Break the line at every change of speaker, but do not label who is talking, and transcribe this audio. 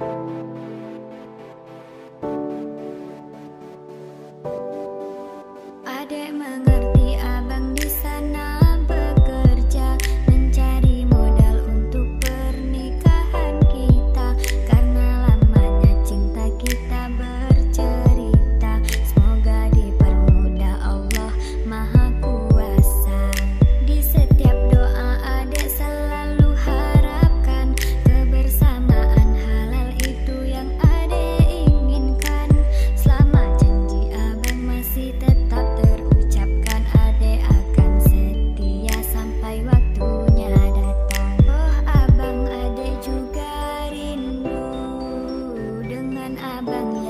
Adek mengerti 在你